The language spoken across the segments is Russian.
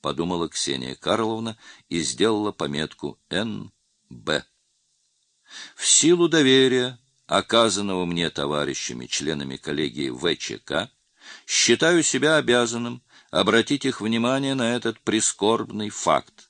— подумала Ксения Карловна и сделала пометку «Н.Б». В силу доверия, оказанного мне товарищами, членами коллегии ВЧК, считаю себя обязанным обратить их внимание на этот прискорбный факт.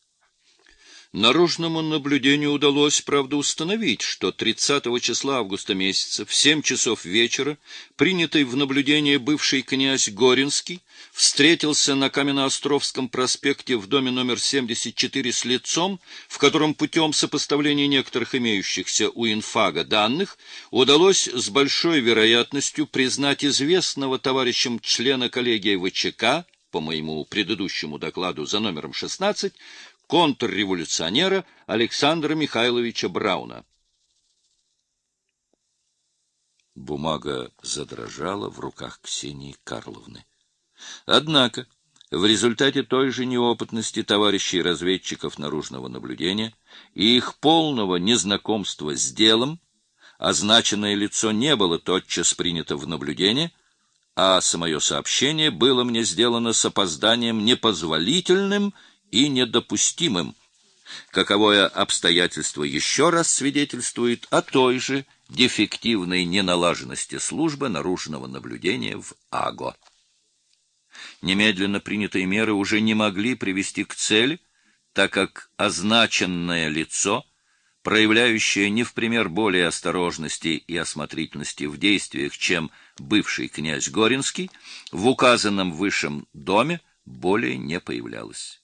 Наружному наблюдению удалось, правда, установить, что 30 числа августа месяца в 7 часов вечера принятый в наблюдение бывший князь Горинский встретился на Каменноостровском проспекте в доме номер 74 с лицом, в котором путем сопоставления некоторых имеющихся у инфага данных удалось с большой вероятностью признать известного товарищем члена коллегии ВЧК по моему предыдущему докладу за номером 16, контрреволюционера Александра Михайловича Брауна. Бумага задрожала в руках Ксении Карловны. Однако, в результате той же неопытности товарищей разведчиков наружного наблюдения и их полного незнакомства с делом, означенное лицо не было тотчас принято в наблюдение, а самое сообщение было мне сделано с опозданием непозволительным и недопустимым. Каковое обстоятельство еще раз свидетельствует о той же дефективной неналаженности службы наружного наблюдения в АГО. Немедленно принятые меры уже не могли привести к цели, так как означенное лицо, проявляющее не в пример более осторожности и осмотрительности в действиях, чем бывший князь Горинский, в указанном высшем доме более не появлялось.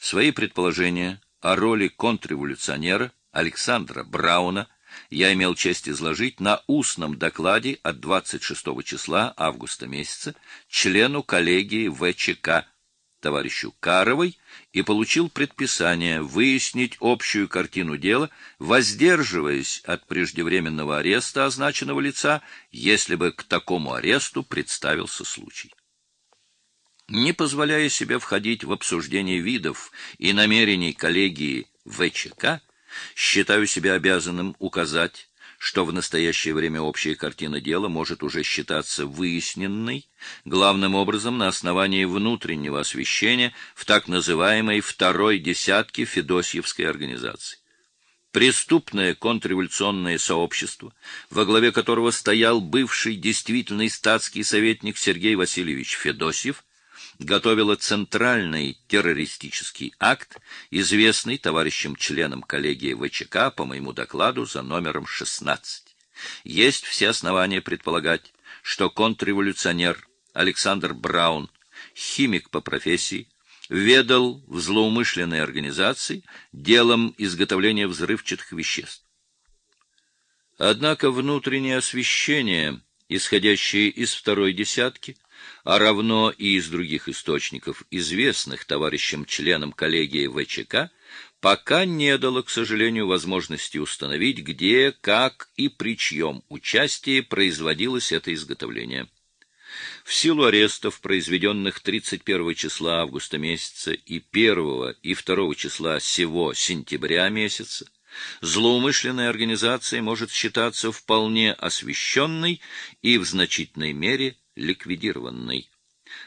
Свои предположения о роли контрреволюционера Александра Брауна я имел честь изложить на устном докладе от 26 числа августа месяца члену коллегии ВЧК товарищу Каровой и получил предписание выяснить общую картину дела, воздерживаясь от преждевременного ареста означенного лица, если бы к такому аресту представился случай не позволяя себе входить в обсуждение видов и намерений коллегии ВЧК, считаю себя обязанным указать, что в настоящее время общая картина дела может уже считаться выясненной, главным образом на основании внутреннего освещения в так называемой второй десятке Федосьевской организации. Преступное контрреволюционное сообщество, во главе которого стоял бывший действительный статский советник Сергей Васильевич Федосьев, готовила центральный террористический акт, известный товарищам-членам коллегии ВЧК по моему докладу за номером 16. Есть все основания предполагать, что контрреволюционер Александр Браун, химик по профессии, ведал в злоумышленной организации делом изготовления взрывчатых веществ. Однако внутреннее освещение, исходящее из второй десятки, а равно и из других источников, известных товарищам-членам коллегии ВЧК, пока не дало, к сожалению, возможности установить, где, как и при чьем участии производилось это изготовление. В силу арестов, произведенных 31 числа августа месяца и 1 и 2 числа сего сентября месяца, злоумышленная организация может считаться вполне освещенной и в значительной мере ликвидированной.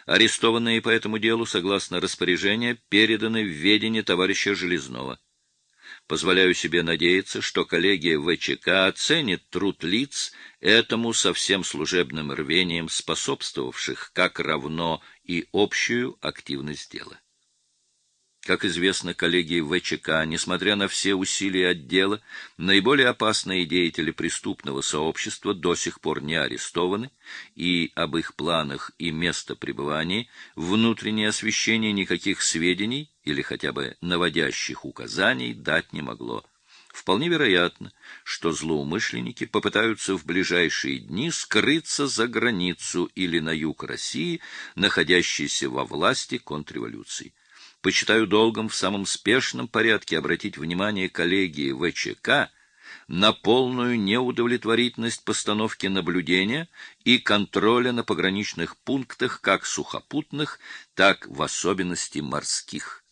Арестованные по этому делу, согласно распоряжению, переданы в ведение товарища Железного. Позволяю себе надеяться, что коллегия ВЧК оценит труд лиц, этому со всем служебным рвением способствовавших, как равно и общую активность дела. Как известно, коллеги ВЧК, несмотря на все усилия отдела, наиболее опасные деятели преступного сообщества до сих пор не арестованы, и об их планах и место пребывания внутреннее освещение никаких сведений или хотя бы наводящих указаний дать не могло. Вполне вероятно, что злоумышленники попытаются в ближайшие дни скрыться за границу или на юг России, находящейся во власти контрреволюции почитаю долгом в самом спешном порядке обратить внимание коллегии ВЧК на полную неудовлетворительность постановки наблюдения и контроля на пограничных пунктах как сухопутных, так в особенности морских.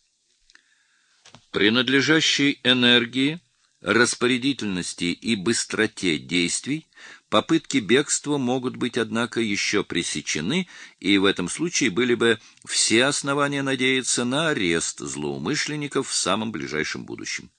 Принадлежащей энергии, распорядительности и быстроте действий Попытки бегства могут быть, однако, еще пресечены, и в этом случае были бы все основания надеяться на арест злоумышленников в самом ближайшем будущем.